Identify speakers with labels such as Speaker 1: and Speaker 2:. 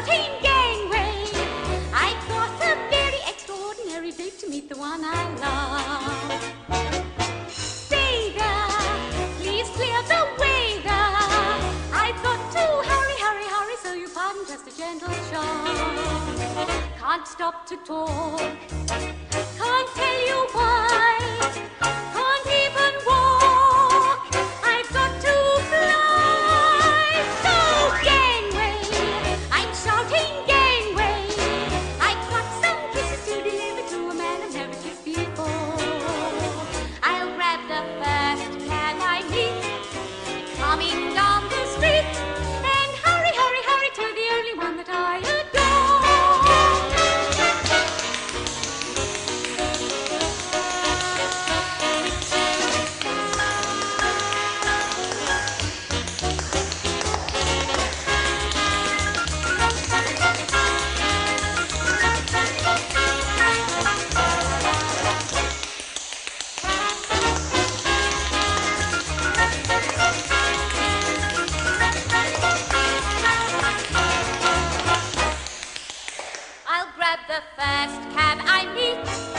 Speaker 1: routine gang raid. I cross a very extraordinary date to meet the one I love. Data, please clear the way. There. I've got to hurry, hurry, hurry, so you pardon just a gentle shove. Can't stop to talk the first cab I meet.